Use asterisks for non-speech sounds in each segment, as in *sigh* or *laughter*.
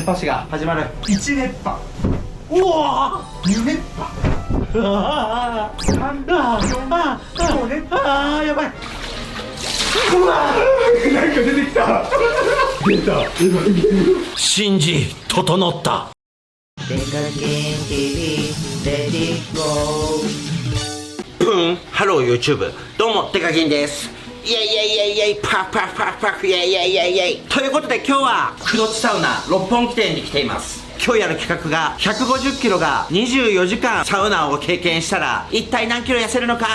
熱波師が始まる。1熱波。うわ2熱波ー！あー3あー4あー5熱波。あーやばい。なんか出てきた。出た。信じ整った。TV ready go ブンハロー YouTube どうもデカキンですイエイイエイエイエイパフパフパフパフイエイエイエイイエイということで今日は黒地サウナ六本木店に来ています今日やる企画が150キロが24時間サウナを経験したら一体何キロ痩せるのか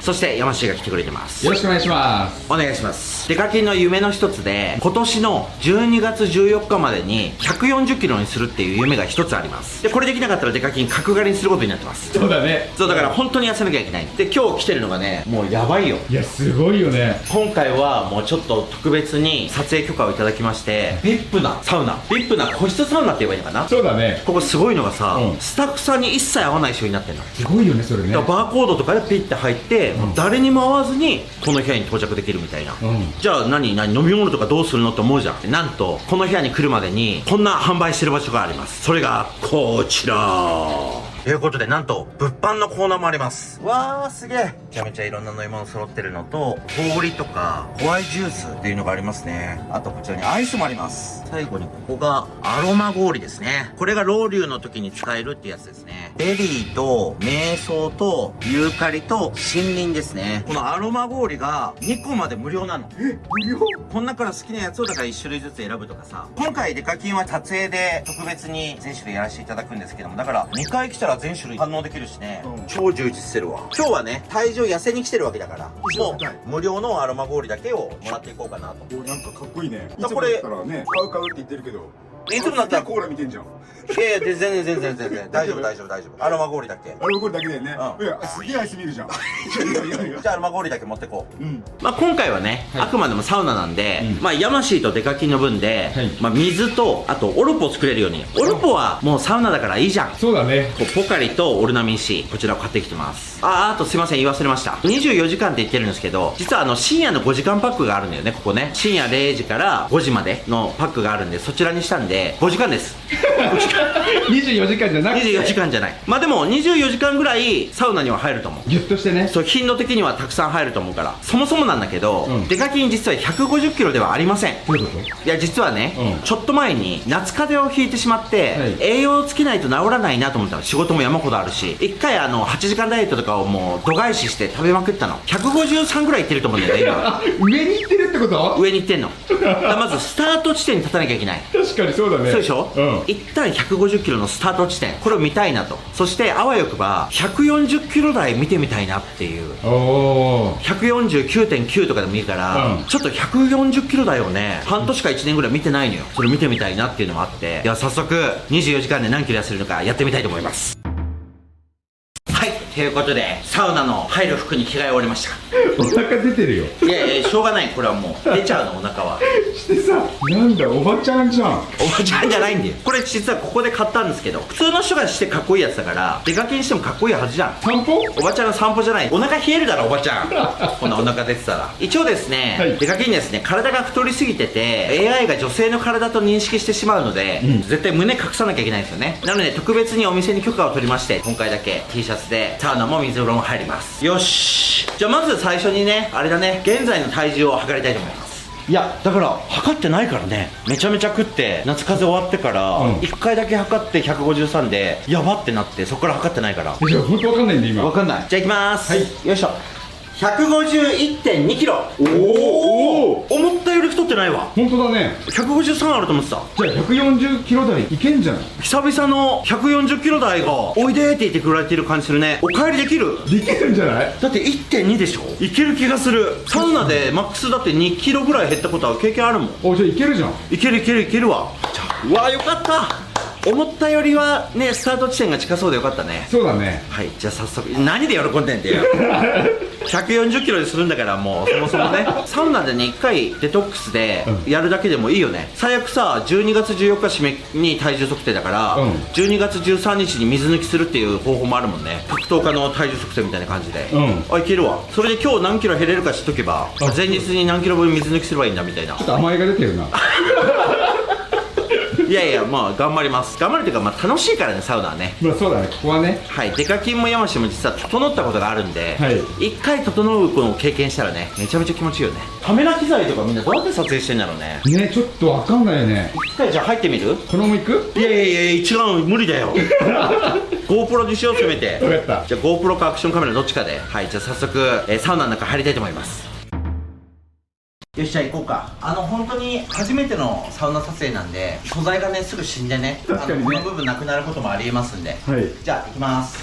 そして山氏が来てくれてますよろしくお願いしますお願いしますデカキンの夢の一つで今年の12月14日までに140キロにするっていう夢が一つあります。でこれできなかったらデカキン角刈りにすることになってます。そうだね。そうだから本当に痩せなきゃいけない。で今日来てるのがねもうやばいよ。いやすごいよね。今回はもうちょっと特別に撮影許可をいただきまして VIP な。サウナ。VIP な個室サウナって言えばいいのかな？そうだね。ここすごいのがさ、うん。スタッフさんに一切会わない仕様になってるの。すごいよねそれね。だからバーコードとかでピッて入って、もう誰にも会わずにこの部屋に到着できるみたいな、うんじゃあ何何飲み物とかどうするのって思うじゃん。なんとこの部屋に来るまでにこんな販売してる場所があります。それがこちら。ということでなんと物販のコーナーもあります。わーすげえ。めちゃめちゃいろんな飲み物揃ってるのと氷とかホワイトジュースっていうのがありますね。あとこちらにアイスもあります。最後にここがアロマ氷ですね。これがロウリュの時に使えるってやつですねベリーと瞑想とユーカリと森林ですね。このアロマ氷が2個まで無料なの。え無料？この中から好きなやつをだから1種類ずつ選ぶとかさ。今回デカキンは撮影で特別に全種類やらせていただくんですけども。だから2回来たら全種類堪能できるしね、うん。超充実してるわ。今日はね体重痩せに来てるわけだから。もはい、う無料のアロマ氷だけをもらっていこうかなと。おなんかかっこいいね。これ買う買うって言ってるけどいつもだった？らコーラ見てんじゃん。いやいや全然全然全然。大丈夫大丈夫大丈夫。アロマ氷だけ。あれこれだけだよね。うん。いやすげえアイス見るじゃん。*laughs* じゃあアロマ氷だけ持ってこう。うん。まあ、今回はね、あくまでもサウナなんで、うん。まあ、ヤマシーとデカキンの分で、はい。まあ、水とあとオルポを作れるように。オルポはもうサウナだからいいじゃん。そうだね。ポカリとオルナミン C こちらを買ってきてます。あああとすいません言い忘れました。24時間って言ってるんですけど実はあの深夜の5時間パックがあるんだよねここね。深夜0時から5時までのパックがあるんでそちらにしたんで5時間です。*laughs* 24時間じゃなくて。24時間じゃない。まあでも24時間ぐらいサウナには入ると思う。ギュッとしてね。そう頻度的にはたくさん入ると思うから。そもそもなんだけど、うん。デカキン実は150キロではありません。どういうこと？いや実はね、うん。ちょっと前に夏風邪をひいてしまって、はい。栄養をつけないと治らないなと思ったの。仕事も山ほどあるし。一回あの8時間ダイエットとかをもう度外視して食べまくったの。153ぐらいいってると思うんだよね今。あ *laughs* 上に行ってるってこと？上に行ってんの。まずスタート地点に立たなきゃいけない。確かにそうだね。そうでしょ、うん。一旦150キロのスタート地点。これを見たいなと。そしてあわよくば140キロ台見てみたいなっていう。おお149.9とかでもいいから、うん。ちょっと140キロ台をね半年か1年ぐらい見てないのよ。それ見てみたいなっていうのもあって。では早速24時間で何キロ痩せるのかやってみたいと思います。はいということでサウナの入る服に着替え終わりました。お腹出てるよ。いやいやしょうがないこれはもう。出ちゃうのお腹は。してさなんだおばちゃんじゃん。おばちゃんじゃないんだよ。これ実はここで買ったんですけど普通の人がしてかっこいいやつだから出かけにしてもかっこいいはずじゃん。散歩？おばちゃんの散歩じゃない。お腹冷えるだろおばちゃん。*laughs* こんなお腹出てたら。一応ですね、はい。出かけにですね体が太りすぎてて AI が女性の体と認識してしまうので、うん。絶対胸隠さなきゃいけないんですよね。なので特別にお店に許可を取りまして今回だけ T シャツでサウナも水風呂も入ります。よし。じゃあまず最初にねあれだね。現在の体重を測りたいと思います。いやだから測ってないからね。めちゃめちゃ食って夏風邪終わってからうん。1回だけ測って153でやばってなってそこから測ってないから。えじゃあ本当わかんないんで今。わかんない。じゃあいきます。はい。よいしょ151.2キロ。おお思ったより太ってないわ。本当だね。153あると思ってた。じゃあ140キロ台いけんじゃない？久々の140キロ台がおいでって言ってくれてる感じするね。お帰りできる？できるんじゃない？だって1.2でしょ。いける気がする。サウナでマックスだって2キロぐらい減ったことは経験あるもん。おじゃあいけるじゃん。いけるいけるいけるわ。うわよかった思ったよりはねスタート地点が近そうでよかったね。そうだね。はいじゃあ早速何で喜んでんだよ。*laughs* 140キロにするんだからもうそもそもね。サウナでね1回デトックスでやるだけでもいいよね。最悪さ12月14日締めに体重測定だから、うん。12月13日に水抜きするっていう方法もあるもんね。格闘家の体重測定みたいな感じで、うん。あいけるわ。それで今日何キロ減れるか知っとけばあ前日に何キロ分水抜きすればいいんだみたいな。ちょっと甘えが出てるな *laughs* いやいやまあ頑張ります。頑張るというかまあ楽しいからねサウナはね。まあそうだね。ここはね。はい。デカキンもヤマシも実は整ったことがあるんで、はい。一回整うのを経験したらねめちゃめちゃ気持ちいいよね。カメラ機材とかみんなどうやって撮影してんだろうね。ねちょっとわかんないよね。一回じゃあ入ってみる？このまま行く？いやいやいや違う無理だよ。*laughs* GoPro にしようせめて。分かった。じゃあ GoPro かアクションカメラどっちかで。はいじゃあ早速、えーサウナの中入りたいと思いますよしじゃあ行こうか。あの本当に初めてのサウナ撮影なんで素材がねすぐ死んでね確かにね。あのこの部分なくなることもありえますんで。はい。じゃあ行きます。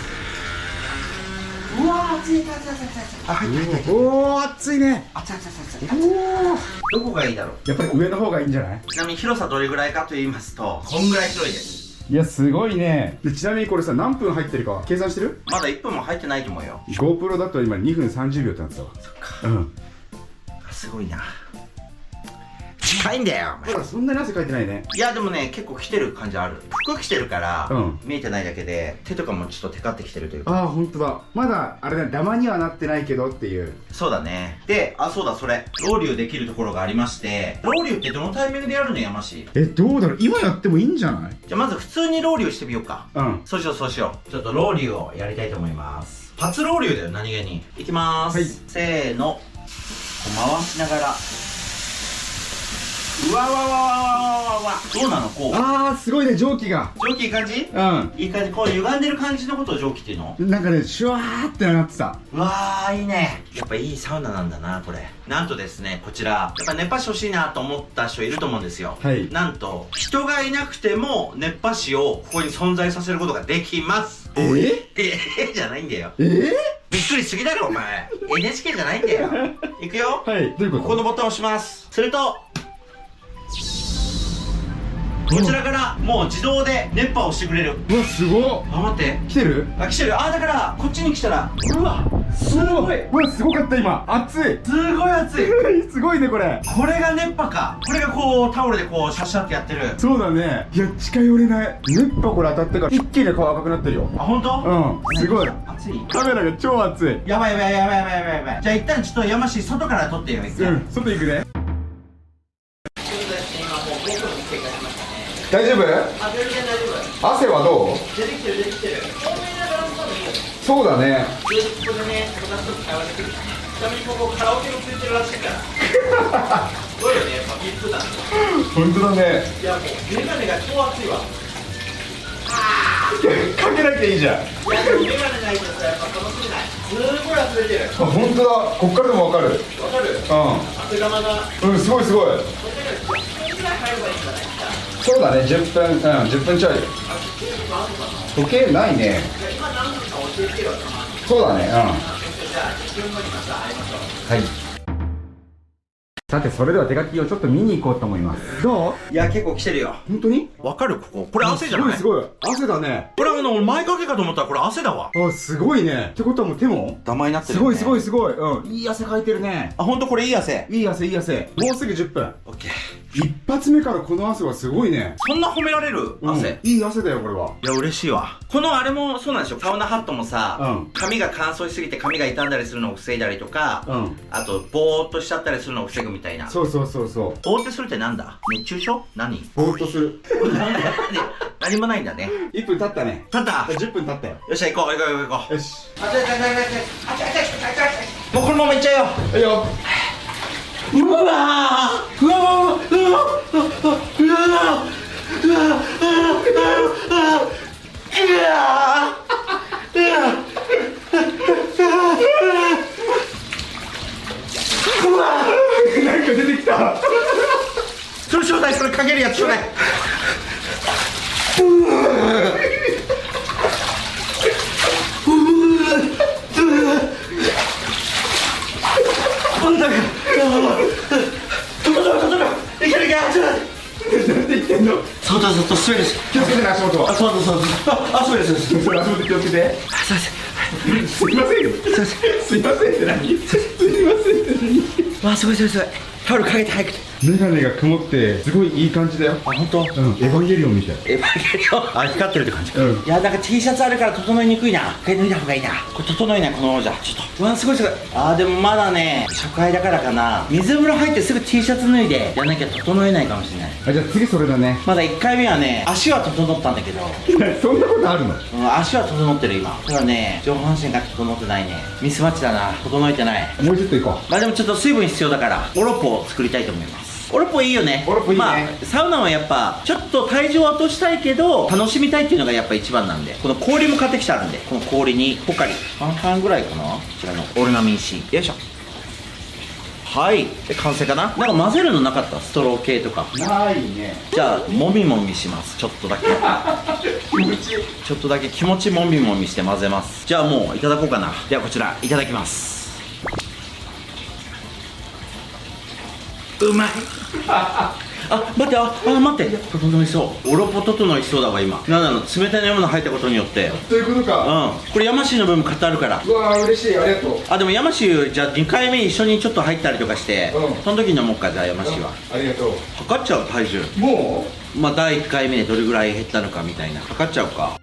うわー熱い熱い熱い熱い熱い。あ入った入った入ったおお暑いね熱い熱い熱い熱いおおどこがいいだろう？やっぱり上の方がいいんじゃない？ちなみに広さどれぐらいかと言いますとこんぐらい広いです。いやすごいね。でちなみにこれさ何分入ってるか計算してる？まだ1分も入ってないと思うよ。GoPro だと今2分30秒ってなってたわ。そっか。うん。あすごいな近いんだよ。ほらそんなに汗かいてないね。いやでもね結構来てる感じある。服着てるから、うん。見えてないだけで手とかもちょっとテカってきてるというか。ああ本当だ。まだあれだダマにはなってないけどっていう。そうだね。であそうだそれ。ロウリュできるところがありまして。ロウリュってどのタイミングでやるの山氏えどうだろう。今やってもいいんじゃない？じゃあまず普通にロウリュしてみようか。うん。そうしようそうしよう。ちょっとロウリュをやりたいと思います。初ロウリュだよ何気に。いきまーす、はい。せーの。こう回しながらうわわわわわわわ。どうなのこう？ああすごいね蒸気が。蒸気いい感じ？うん。いい感じ？こう歪んでる感じのことを蒸気っていうの？なんかねシュワーってなってた。うわーいいね。やっぱいいサウナなんだなこれ。なんとですねこちら。やっぱ熱波師欲しいなと思った人いると思うんですよ。はい。なんと人がいなくても熱波師をここに存在させることができます。えええじゃないんだよ。えー、びっくりすぎだろお前。NHK じゃないんだよ。*laughs* いくよ。はいどういうこと？ここのボタン押します。するとこちらからもう自動で熱波をしてくれる。うわすごっ。あ待って。来てる？あ来てる。あだからこっちに来たらうわすごい。うわすごかった今。熱い。すごい熱い。*laughs* すごいねこれ。これが熱波か。これがこうタオルでこうシャッシャってやってる。そうだね。いや近寄れない。熱波これ当たってから一気に顔赤くなってるよ。あ本当？うん。すごい。熱い。カメラが超熱い。やばいやばいやばいやばいやばいやばい。じゃあ一旦ちょっと山氏外から撮ってようん外行くね大丈夫？汗はどう？そうだね。本当だね。いやもうメガネが超熱いわ。*laughs* かけなきゃいいじゃん。いやでもメガネないとさやっぱ楽しめない。すごい忘れてるあ本当だ。こっからでもわかる。わかる。うん。汗玉が。うんすごいすごい。こらい入ればいいんじゃない？そうだね。10分うん10分ちょい。あ時計な時計ないね。そうだね。うん。じゃあ10分後にまた会いましょうはい。さてそれでは手書きをちょっと見に行こうと思います。どう？いや結構来てるよ。本当に？わかる？ここ。これ汗じゃない？すごいすごい。汗だね。これあの俺前掛けかと思ったらこれ汗だわ。あすごいね。ってことはもう手も？ダマになってる、すごいすごいいすごい。うん。いい汗かいてるね。あ本当これいい汗。いい汗いい汗。もうすぐ10分。オッケー一発目からこの汗はすごいね。そんな褒められる汗、うん。いい汗だよこれは。いや嬉しいわ。このあれもそうなんでしょサウナハットもさ、うん。髪が乾燥しすぎて髪が傷んだりするのを防いだりとか、うん。あとぼーっとしちゃったりするのを防ぐみたいな。そうそうそうそう。ぼーってするってなんだ？熱中症？何？ぼーっとする。*laughs* 何もないんだね。1分経ったね。た？だ10分経ったよ。よっしゃ行こう行こう行こう行こう。よし。あちゃちゃちゃちゃちゃあちゃちゃちゃちゃちゃもうこのまま行っちゃうよ。いいようわーうわーうわーうわーうわーうわーうわーうわーうわーなんか出てきたそれちょうだいそれかけるやつちょうだいなんだかあ、そうです。すみません。すいません。すいません。すいませんって何？すいませんって何？わ、すごいすごいすごい。タオルかけて早くて。メガネが曇ってすごいいい感じだよ。あ本当？うん。エヴァンゲリオンみたい。エヴァンゲリオン？*laughs* あ光ってるって感じ。か、うん。いやなんか T シャツあるから整いにくいな。一回脱いだ方がいいな。これ整いないこのままじゃ。ちょっと。うわすごいすごい。あーでもまだね初回だからかな。水風呂入ってすぐ T シャツ脱いでやらなきゃ整えないかもしれない。あじゃあ次それだね。まだ1回目はね足は整ったんだけど、*laughs* そんなことあるの？うん、足は整ってる今。ただね上半身が整ってないね。ミスマッチだな。整えてない。もうちょっと行こまあでもちょっと水分必要だからオロポを作りたいと思いますオロポいいよね。オロポいいね。まあサウナはやっぱちょっと体重を落としたいけど楽しみたいっていうのがやっぱ一番なんで。この氷も買ってきてあるんでこの氷に。ポカリ。半々ぐらいかな。こちらのオルナミン C よいしょ。はい。で完成かな？なんか混ぜるのなかった？ストロー系とか。うないね。じゃあもみもみします。ちょっとだけ。気持ちいい。ちょっとだけ気持ちもみもみして混ぜます。じゃあもういただこうかな。ではこちらいただきます。うまいあ待ってああ待って。整いそう。オロポ整いそうだわ今。なんだろう冷たいもの入ったことによって。ということか。うん。これ山氏の分も買ってあるから。うわー嬉しいありがとう。あでも山氏じゃあ2回目一緒にちょっと入ったりとかして、うん。その時に飲もうかじゃあ山氏は。ありがとう。測っちゃう体重。もまあ第1回目でどれぐらい減ったのかみたいな。測っちゃうか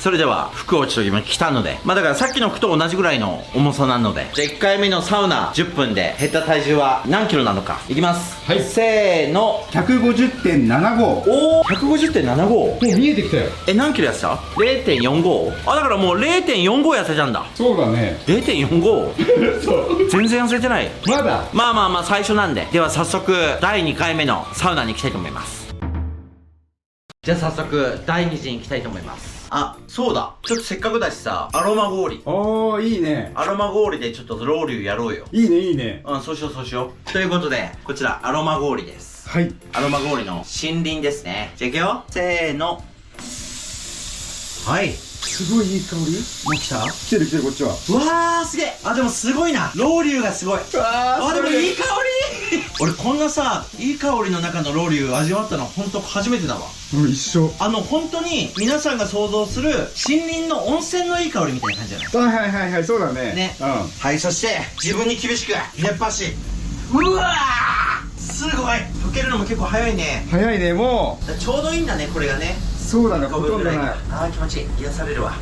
それでは服をちょっと今着たのでまあだからさっきの服と同じぐらいの重さなのでじゃあ1回目のサウナ10分で減った体重は何キロなのかいきます。はい。せーの。う150.75おお150.75もう見えてきたよ。え何キロ痩せた ?0.45? あだからもう0.45痩せたんだ。そうだね。0.45? *laughs* そう。全然痩せてない。まだ？まあまあまあ最初なんで。では早速第2回目のサウナに行きたいと思いますじゃあ早速第2次に行きたいと思います。あそうだ。ちょっとせっかくだしさアロマ氷。おーいいね。アロマ氷でちょっとロウリュやろうよ。いいねいいね。うんそうしようそうしよう。ということでこちらアロマ氷です。はい。アロマ氷の森林ですね。じゃあいくよ。せーの。はいすごいいい香り。もう来た？来てる来てるこっちは。うわーすげえ。あでもすごいな。ロウリュがすごい。わーあでもいい香り。*laughs* 俺こんなさいい香りの中のロウリュ味わったの本当初めてだわ。うん一緒。あの本当に皆さんが想像する森林の温泉のいい香りみたいな感じじゃない？はいはいはいはいそうだね。ね。うん。はいそして自分に厳しく熱波師。うわーすごい。溶けるのも結構早いね。早いねもちょうどいいんだねこれがね。うそうだね5ほとんどない。あー気持ちいい。癒されるわ。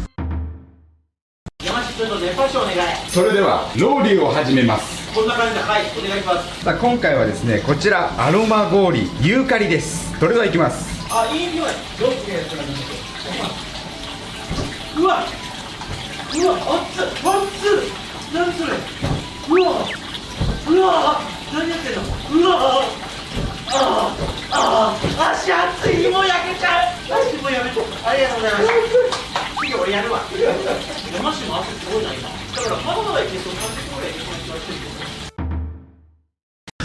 山下君と熱波師お願い。それではロウリュを始めます。こんな感じではいお願いします。さあ今回はですねこちらアロマ氷ユーカリです。それではいきます。あいい匂い。どっちがやつらうわ。うわ熱っ。熱っ。何それ。うわ。うわ。何やってんの。うわあああ足熱いもう焼けちゃう足もうやめてありがとうございます次俺やるわ山氏も汗すごいな今だからまだまだいけそう30分ぐらいいけそうな気がしてるけ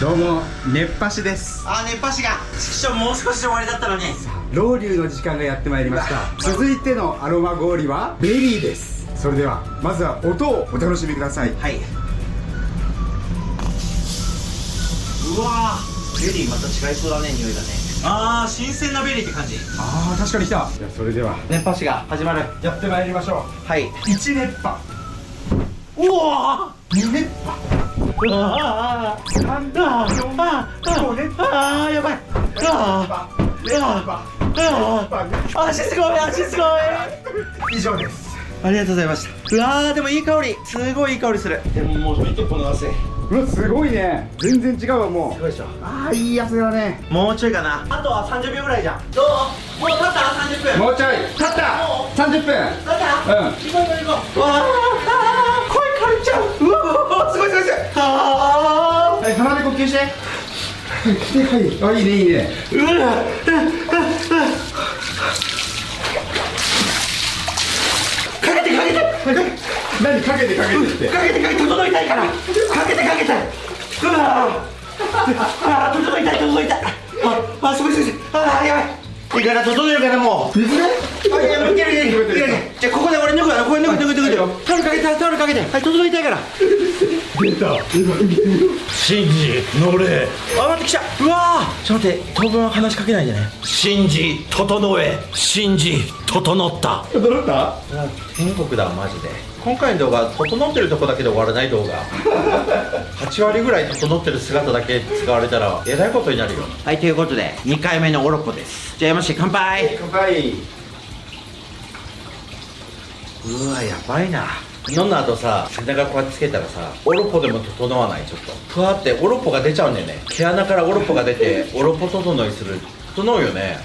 どどうも熱波師です。あー熱波師が師匠もう少しで終わりだったのに。ロウリュの時間がやってまいりました。続いてのアロマ氷はベリーです。それではまずは音をお楽しみください。はい。うわーベリーまた違いそうだね匂いがね。あー新鮮なベリーって感じ。あー確かに来た。じゃあそれでは。熱波師が始まる。やってまいりましょはい。う1熱波。うわ2熱波。ーうわー3熱あ波ーあー5熱波あーやばいあー熱波あー汗すごい汗すごい以上ですありがとうございました。うわーでもいい香り。すごいいい香りする。でももう見てこの汗。すうわすごいね。全然違うわもう。ごいでしょ。ああいい汗だね。もうちょいかな。あとは30秒ぐらいじゃん。どう？もう経った？30分。もうちょい。立った。30分。だった？うん。行こう行こう。行こうわあ声枯れちゃう。うわすごいすごいすごい。あはい鼻で呼吸して。はいはいあいいねいいね。ーうわかけてかけて何かけてかけてって。かけてかけて整いたいから。かけてかけて。うわああ整いたい整いた。いああすごいすごいああやばい。いいから整えるからもう。水ね。あいやいけるいける。いじゃあここで俺脱ぐからこれ脱ぐ脱ぐ脱ぐ。タオルかけてタオルかけて。はい整いたいから出た。今いけるよシンジ乗れあ待ってきた。うわー。ちょっと待って当分話しかけないでね。シンジ整え。シンジ整った。整った？天国だマジで。今回の動画整ってるとこだけで終わらない動画。*laughs* 8割ぐらい整ってる姿だけ使われたらえらいことになるよ。はいということで2回目のオロポです。じゃあ山下乾杯。乾杯。うわやばいな飲んだ後さ背中こうやってつけたらさオロポでも整わないちょっと。ふわってオロポが出ちゃうんだよね。毛穴からオロポが出てオロポ整いする。整うよね、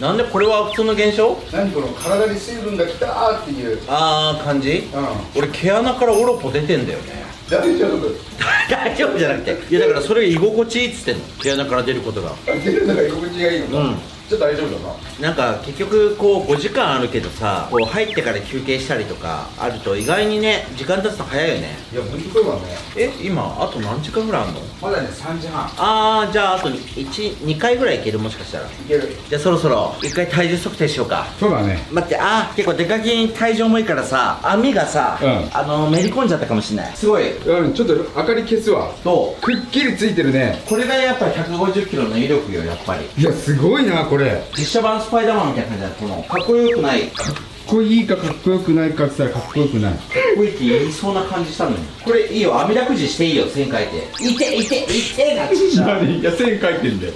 うなんでこれは普通の現象？何この体に水分がきたーっていう。あー感じ、うん。俺毛穴からオロポ出てんだよね。大丈夫？*laughs* 大丈夫じゃなくて。いやだからそれが居心地いいっつってんの。毛穴から出ることが。出るのが居心地がいいのか、うんじゃあ大丈夫だな。なんか結局こう5時間あるけどさこう入ってから休憩したりとかあると意外にね時間経つの早いよね。いや無理そうだね。え今あと何時間ぐらいあんの？まだね3時半。あーじゃああと12回ぐらいいける？もしかしたら。いける。じゃあそろそろ一回体重測定しようか。そうだね。待ってあー結構出かけに体重重いからさ網がさ、うん。あのめり込んじゃったかもしれない。すごい。うんちょっと明かり消すわ。どう。くっきりついてるね。これがやっぱ150キロの威力よやっぱり。いやすごいなこれ実写版スパイダーマンみたいな感じだこの。かっこよくない。かっかっこいいかかっこよくないかって言ったらかっこよくない。こいいって言いそうな感じしたのに。これいいよ。網だくじしていいよ線書いて。いていていてがちっちゃ何？いや線書いてんだよ。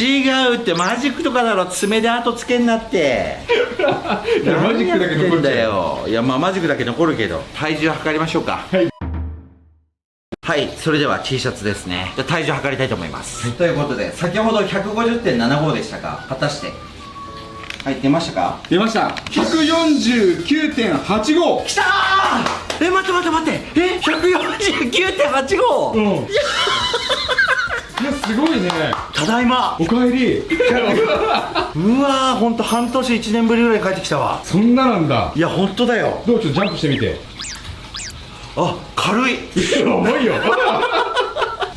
違うってマジックとかだろ爪で後つけんなって。*laughs* いやマジックだけ残っちゃう。何やってんだよ。いやまあマジックだけ残るけど。体重測りましょうか。はいはいそれでは T シャツですね。じゃあ体重測りたいと思います、ということで先ほど150.75でしたが果たして。はい出ましたか？出ました。149.85きたー！え待って待って待って。え149.85、うん。いや。すごいね。ただいま。おかえり。うわーほんと半年1年ぶりぐらいに帰ってきたわ。そんななんだ。いやほんとだよ。どうちょっとジャンプしてみてあ軽い。重いよ。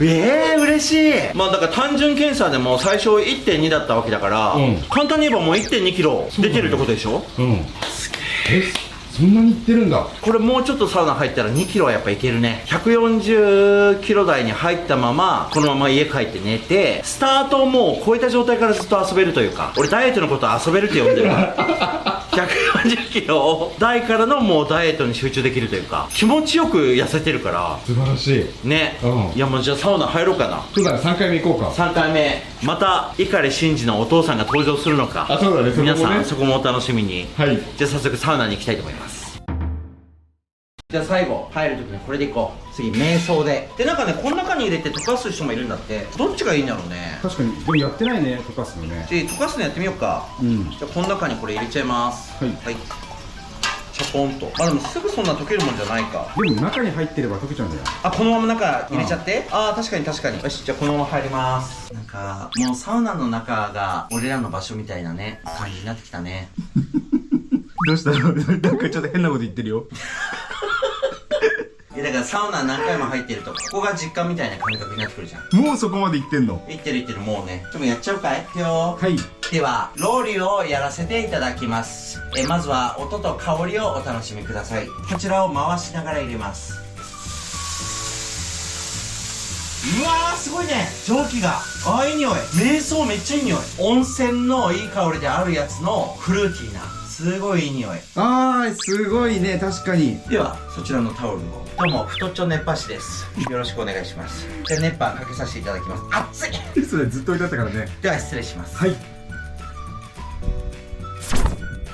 え *laughs* えー、嬉しい。まあだから単純検査でも最初1.2だったわけだから、うん。簡単に言えばもう1 2キロ出てるってことでしょ？うん。えそんなにいってるんだ。これもうちょっとサウナ入ったら2キロはやっぱいけるね。140キロ台に入ったままこのまま家帰って寝てスタートをもう超えた状態からずっと遊べるというか俺ダイエットのことを遊べるって呼んでる *laughs* 140キロ台からのもうダイエットに集中できるというか気持ちよく痩せてるから。素晴らしい。ね、うん。いやもうじゃあサウナ入ろうかな。そうだね3回目行こうか。3回目。また碇シンジのお父さんが登場するのか。あそうだねそこもね。皆さんそこもお楽しみに。はい。じゃあ早速サウナに行きたいと思いますじゃあ最後入るときにこれでいこう。次瞑想で。でなんかねこの中に入れて溶かす人もいるんだって。どっちがいいんだろうね。確かに。でもやってないね溶かすのね。で溶かすのやってみようか。うん。じゃあこの中にこれ入れちゃいます。はい。はい。チャポンと。あでもすぐそんな溶けるもんじゃないか。でも中に入ってれば溶けちゃうんだよ。あこのまま中入れちゃって、ああ確かに確かに。よしじゃあこのまま入ります。なんかもうサウナの中が俺らの場所みたいなね感じになってきたね。*laughs* どうしたの？*laughs* なんかちょっと変なこと言ってるよいやだからサウナ何回も入ってるとここが実家みたいな感覚になってくるじゃん。もうそこまで言ってんの？いってるいってるもうね。でもやっちゃうかい。いくよはい。ではロウリュをやらせていただきます。えまずは音と香りをお楽しみください。こちらを回しながら入れます。うわーすごいね。蒸気が。あーいい匂い。瞑想めっちゃいい匂い。温泉のいい香りであるやつのフルーティーなすごいいい匂い。あーすごいね。確かに。ではそちらのタオルを。どうも太っちょ熱波師です。よろしくお願いします。じゃあ熱波かけさせていただきます。熱い！それずっと置いてあったからね。では失礼します。はい。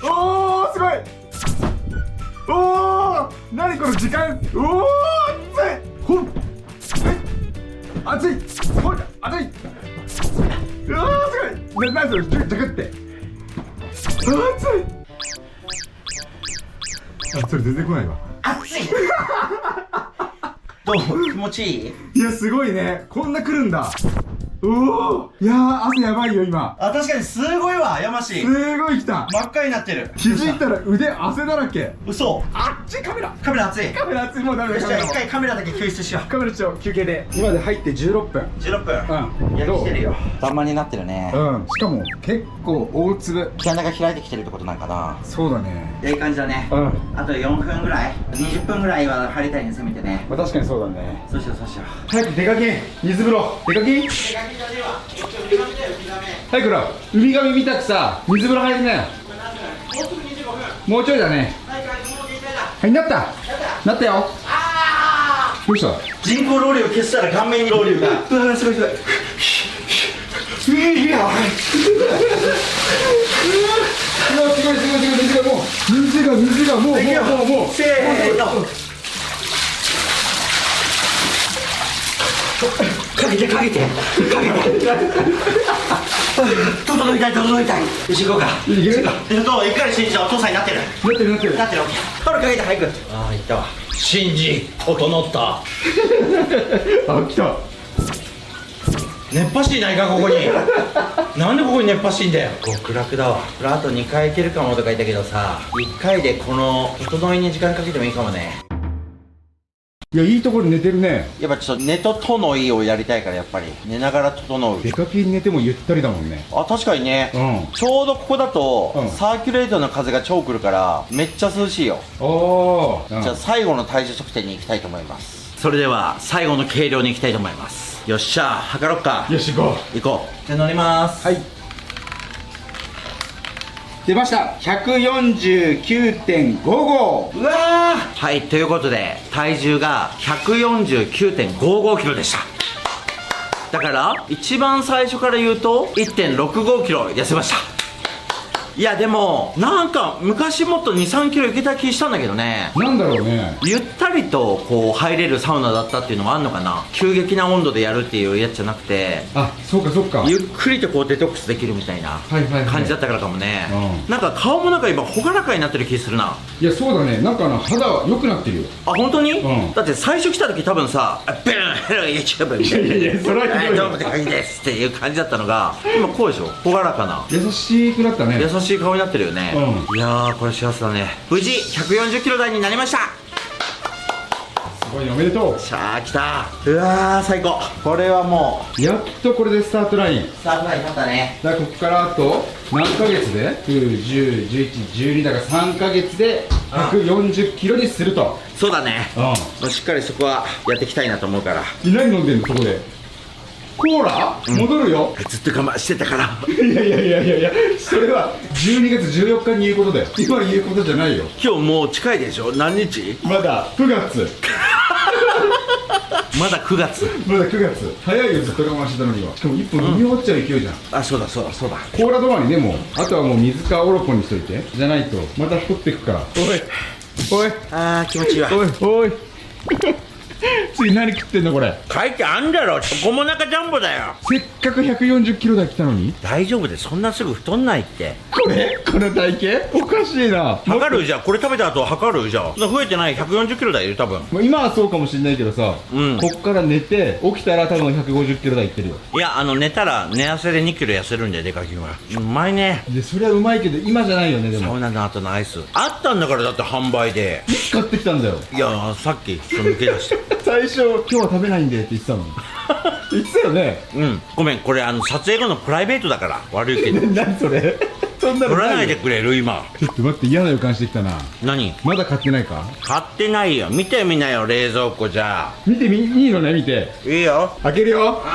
おーすごい！おー何この時間？おー熱い！ほんえ？熱い！ほん熱い！うわーすごい！な何それジャクって熱いあそれ全然来ないわ。熱い。*laughs* どう？気持ちいい？いやすごいね。こんな来るんだおおいやー汗やばいよ今。あ確かにすごいわ山氏すごい来た。真っ赤になってる。気づいたら腕汗だらけ。嘘。あっちカメラ。カメラ熱い。カメラ熱い。もうダメだよしじゃあ一回カメラだけ救出しよカメラちょ休憩で。今で入って16分。う16分。うん。いやどう来てるよ。弾丸になってるね。うん。しかも結構大粒。毛穴が開いてきてるってことなんかな。そうだね。いい感じだね。うん。あと4分ぐらい。20分ぐらいは入りたいねせめてね。まあ確かにそうだね。そうしようそうしよう。早く出かけ。水風呂。出かけ。手書きじゃねえわちょっと見た目だよ見た目早くほらウミガメ見たくさ水風呂入りなよ。もうすぐ25分もうちょいだね。はいなった。なったよ。どうした？人工ロウリュを消したら顔面にロウリュが。うわすごいすごい。いやすごいすごいすごい水がもう水が水がもうもうもうもう。せーのかけてかけてかけて。整いたい整いたいよし行こうか。いける？えっと一回信じたお父さんになってる？なってるなってる。なってるオッケータオルかけて早く。ああいったわ。信じ整った。*laughs* あ来た。熱波師いないかここに。*laughs* なんでここに熱波師いんだよ。極楽だわ。これあと2回いけるかもとか言ったけどさ1回でこの整いに時間かけてもいいかもねいやいいところで寝てるね。やっぱちょっと寝と整いをやりたいからやっぱり。寝ながら整う。出かけに寝てもゆったりだもんね。あ確かにね、うん。ちょうどここだと、うん。サーキュレーターの風が超来るからめっちゃ涼しいよ、おー、うん。じゃあ最後の体重測定に行きたいと思います。それでは最後の計量に行きたいと思います。よっしゃ測ろっか。よし行こ行こう。じゃあ乗ります。うはい出ました。149.55号うわー。はいということで体重が149.55キロでした。だから一番最初から言うと1.65キロ痩せました。いやでもなんか昔もっと23キロいけた気したんだけどね。なんだろうね。ゆったりとこう入れるサウナだったっていうのもあんのかな。急激な温度でやるっていうやつじゃなくて。あそうかそうか。ゆっくりとこうデトックスできるみたいな感じだったからかもね、うん。なんか顔もなんか今朗らかになってる気するな。いやそうだね。なんかな肌良くなってるよ。あ本当に、うん。だって最初来た時多分さ「あブー YouTube」みたいないやいやそれはひどいどうも高木です」っていう感じだったのが今こうでしょ？朗らかな。優しくなったね。優しい顔になってるよね、ういやーこれ幸せだね。無事140キロ台になりましたすごいねおめでとしゃあ来た。うわー最高。これはもうやっとこれでスタートライン。うスタートライン立ったね。だからここからあと何ヶ月で？9101112だから3ヶ月で140キロにすると。そうだね。うん。しっかりそこはやっていきたいなと思うから。何飲んでんのそこでコーラ、戻るよ。ずっと我慢してたから。いやいやいやいやいやそれは12月14日に言うことだよ。今言うことじゃないよ。今日もう近いでしょ？何日？まだ9 *laughs* 月。まだ9月。まだ9月。早いよずっと我慢してたのには。しかも1本飲み終わっちゃう勢いじゃん、あそうだそうだそうだ。コーラ止まりねもう。あとはもう水かおろこにしといて。じゃないとまた太ってくから。おい。おい。あー気持ちいいわ。おい。おい次何食ってんのこれ。書いてあんだろ。チョコモナカジャンボだよ。せっかく140キロ台来たのに？大丈夫でそんなすぐ太んないって。これ？この体型？おかしいな。測る？じゃあこれ食べた後測る？じゃあ。増えてない？140キロだよ多分。もう今はそうかもしれないけどさ、うん。こっから寝て起きたら多分150キロ台いってるよ。いやあの寝たら寝汗で2キロ痩せるんで出かけは。うまいね。でそれはうまいけど今じゃないよねでも。サウナの後のアイス。あったんだからだって販売で。いつ買ってきたんだよ。いやさっきその抜け出した *laughs* 最初。今日は食べないんでって言ってたの。に *laughs* 言ってたよね。うん。ごめんこれあの撮影後のプライベートだから悪いけど。*laughs* 何それ？そんなの取らないでよくれる今。ちょっと待って嫌な予感してきたな。何？まだ買ってないか？買ってないよ。見てみなよ冷蔵庫じゃ。見てみいいのね見て。いいよ。開けるよ。買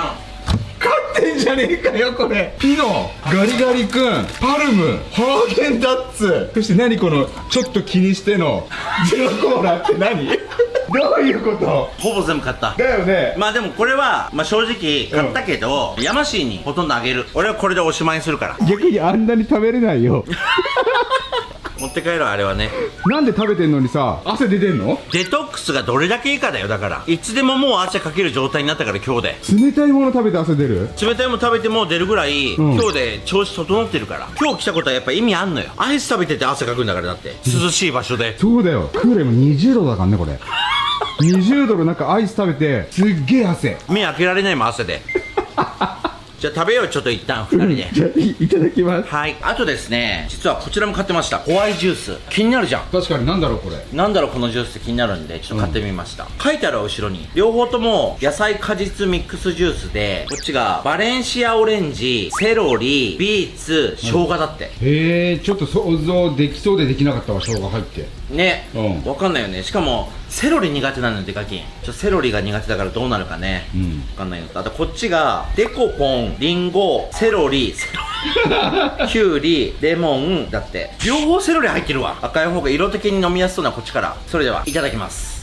ってんじゃねえかよこれ。ピノガリガリ君パルム。ハーゲンダッツ。そして何このちょっと気にしての。*laughs* ゼロコーラって何？どういうこと？ほぼ全部買った。だよね。まあでもこれは、まあ、正直買ったけど、ヤマシーにほとんどあげる。俺はこれでおしまいにするから。逆にあんなに食べれないよ *laughs* 持って帰るあれはね。なんで食べてんのにさ汗出てんの？デトックスがどれだけいいかだよだから。いつでももう汗かける状態になったから今日で。冷たいもの食べて汗出る？冷たいもの食べても出るぐらい、うん。今日で調子整ってるから。今日来たことはやっぱ意味あんのよ。アイス食べてて汗かくんだからだって。涼しい場所で。そうだよ。クーラーも20度だからねこれ。20度の中アイス食べてすっげえ汗。目開けられないもん汗で *laughs* じゃあ食べようちょっと一旦二人で。じゃあいいただきます。はい。あとですね実はこちらも買ってました。ホワイジュース。気になるじゃん。確かになんだろうこれ。なんだろうこのジュースって気になるんでちょっと買ってみました、書いてあるわ後ろに両方とも野菜果実ミックスジュースでこっちがバレンシアオレンジセロリビーツ生姜だって、へえちょっと想像できそうでできなかったわ生姜入ってね、うん。わかんないよね。しかもセロリ苦手なのよデカキン。ちょセロリが苦手だからどうなるかね、うん。わかんないのとあとこっちがデコポンリンゴセロリセロリキュウリレモンだって。両方セロリ入ってるわ。赤い方が色的に飲みやすそうなこっちから。それではいただきます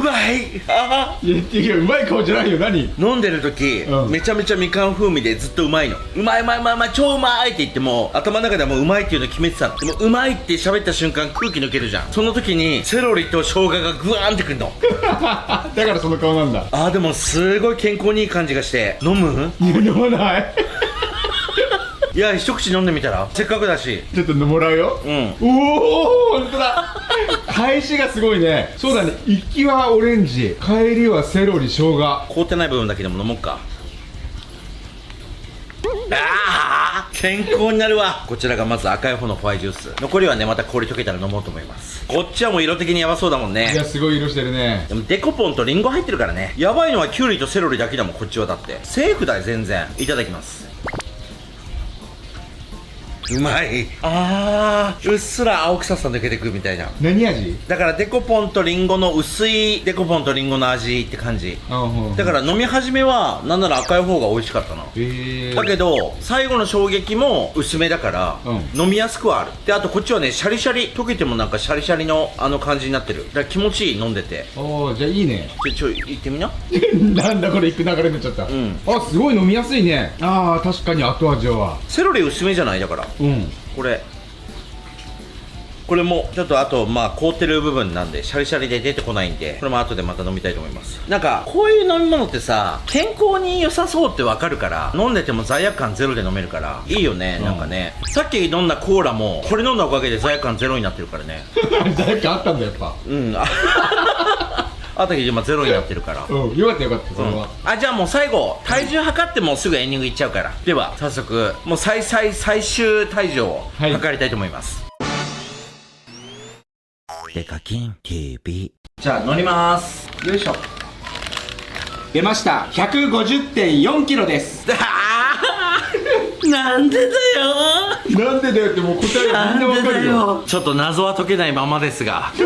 まい。あいやいやうまい顔じゃないよ。何？ー飲んでる時、うん。めちゃめちゃみかん風味でずっとうまいの。うまいうまいうまいうまい超うまいって言っても頭の中ではもううまいっていうの決めてたの。でもうまいって喋った瞬間空気抜けるじゃん。その時にセロリと生姜がグワーンってくるの。*laughs* だからその顔なんだ。あーでもすごい健康にいい感じがして。飲む？いや飲まないいや一口飲んでみたら？せっかくだし。ちょっともらうよ。うん。おお本当だ。返しがすごいね。そうだね。行きはオレンジ。帰りはセロリ生姜。凍ってない部分だけでも飲もうか。あー健康になるわ。こちらがまず赤い方のホワイトジュース。残りはねまた氷溶けたら飲もうと思います。こっちはもう色的にヤバそうだもんいねやすごい色してるね。でもデコポンとリンゴ入ってるからね。ヤバいのはキュウリとセロリだけだもんこっちはだって。セーフだよ全然。いただきますうまい。あーうっすら青臭さ抜けてくみたいな。何味？だからデコポンとリンゴの薄いデコポンとリンゴの味って感じ。あうんだから飲み始めはなんなら赤い方が美味しかったなへえだけど最後の衝撃も薄めだから、う飲みやすくはある。であとこっちはねシャリシャリ溶けてもなんかシャリシャリのあの感じになってる。だから気持ちいい飲んでて。おおじゃあいいね。ちょちょ行ってみな。*laughs* なんだこれ行く流れになっちゃった、ん。あすごい飲みやすいね。ああ確かに後味は。セロリ薄めじゃない？だからうん。これ。これもちょっとあとまあ凍ってる部分なんでシャリシャリで出てこないんでこれも後でまた飲みたいと思います。なんかこういう飲み物ってさ健康に良さそうってわかるから飲んでても罪悪感ゼロで飲めるからいいよね、うん。なんかね。さっき飲んだコーラもこれ飲んだおかげで罪悪感ゼロになってるからね。*laughs* 誰かあったんだやっぱ。うん。ああたき今ゼロになってるから。うん。よかったよかったそれは、あじゃあもう最後体重測ってもうすぐエンディングいっちゃうから。では早速もう最最最終体重をはい。測りたいと思います、デカキン TV じゃあ乗ります。よいしょ。出ました。150.4キロです。*laughs* なんでだよ。なんでだよってもう答えみんなわかるよ。ちょっと謎は解けないままですが *laughs*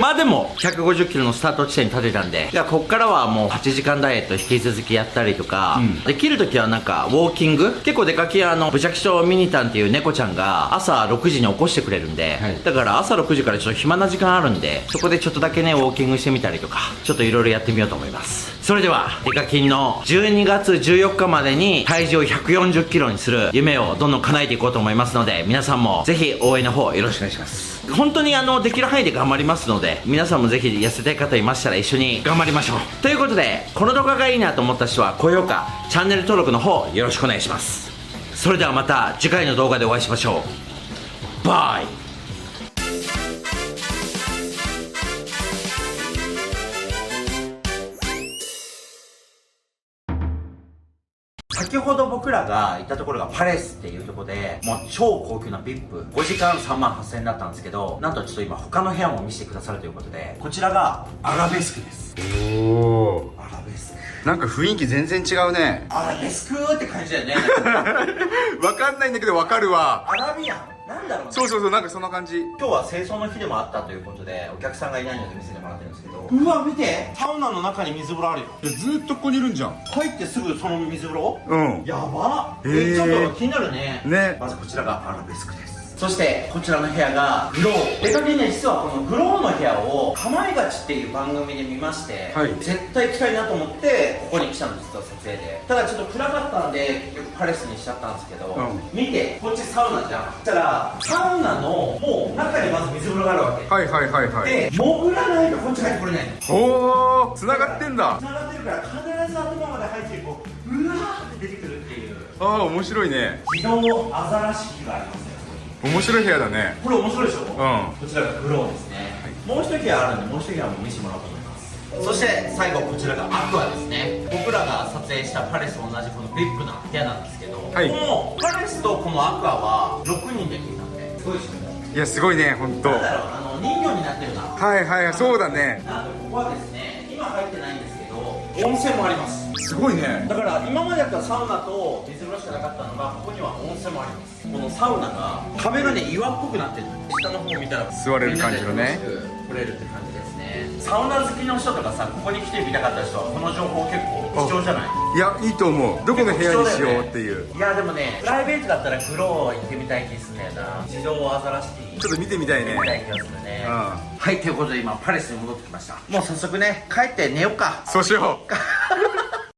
まあでも150キロのスタート地点に立てたんで。じゃあこっからはもう8時間ダイエット引き続きやったりとか、うん。できる時はなんかウォーキング？結構出かけあのブチャキショミニタンっていう猫ちゃんが朝6時に起こしてくれるんで、はい。だから朝6時からちょっと暇な時間あるんでそこでちょっとだけねウォーキングしてみたりとかちょっといろいろやってみようと思いますそれではデカキンの12月14日までに体重を140キロにする夢をどんどん叶えていこうと思いますので皆さんもぜひ応援の方よろしくお願いします。本当にあのできる範囲で頑張りますので皆さんもぜひ痩せたい方いましたら一緒に頑張りましょう。ということでこの動画がいいなと思った人は高評価チャンネル登録の方よろしくお願いします。それではまた次回の動画でお会いしましょう。バイ。先ほど僕らが行ったところがパレスっていうところでもう超高級な VIP5 時間3万8000円だったんですけどなんとちょっと今他の部屋も見せてくださるということでこちらがアラベスクです。おおアラベスク。なんか雰囲気全然違うね。アラベスクって感じだよね。*laughs* わかんないんだけどわかるわ。アラビアン？なんだろうね。そうそうそうなんかそんな感じ。今日は清掃の日でもあったということでお客さんがいないので見せてもらってるんですけどうわ見て。サウナの中に水風呂あるよ。ずーっとここにいるんじゃん。入ってすぐその水風呂？うん。やば。へー。えちょっと気になるね。ね。まずこちらがアラベスクですそしてこちらの部屋がグロー。デカキンね実はこのグローの部屋を「かまいがち」っていう番組で見まして、はい。絶対行きたいなと思ってここに来たんです実は撮影で。ただちょっと暗かったんで結局パレスにしちゃったんですけど、うん。見てこっちサウナじゃん。そしたらサウナのもう中にまず水風呂があるわけ、はいはいはいはい。で潜らないとこっち入ってこれない。のおおつながってんだ。繋がってるから必ず頭まで入ってこううわーって出てくるっていう。ああ面白いね。自動アザラシ器があります。ね面白い部屋だね。これ面白いでしょ、ん。こちらがグローですね、もう一部屋あるんでもう一部屋も見せてもらおうと思います。そして最後こちらがアクアですね。僕らが撮影したパレスと同じこのビップな部屋なんですけど、はい。このパレスとこのアクアは6人で来たんで。すごいですね。いやすごいね本当なんだろうあの人形になってるな。はいはいそうだね。なんとここはですね今入ってないんですけど温泉もあります。すごいね。だから今までだったらサウナと水風呂しかなかったのがここには温泉もありますこのサウナが壁がね岩っぽくなってる。下の方見たら。座れる感じのね。みんなで楽しく来れるって感じですね。サウナ好きの人とかさここに来てみたかった人はこの情報結構貴重じゃない？いやいいと思う。どこの部屋にしようっていう。いやでもねプライベートだったら風呂行ってみたい気すんだよな。自動をアザラシティ。ちょっと見てみたいね。見たい気がするね。うんはいということで今パレスに戻ってきました。もう早速ね帰って寝ようか。そうしよう *laughs*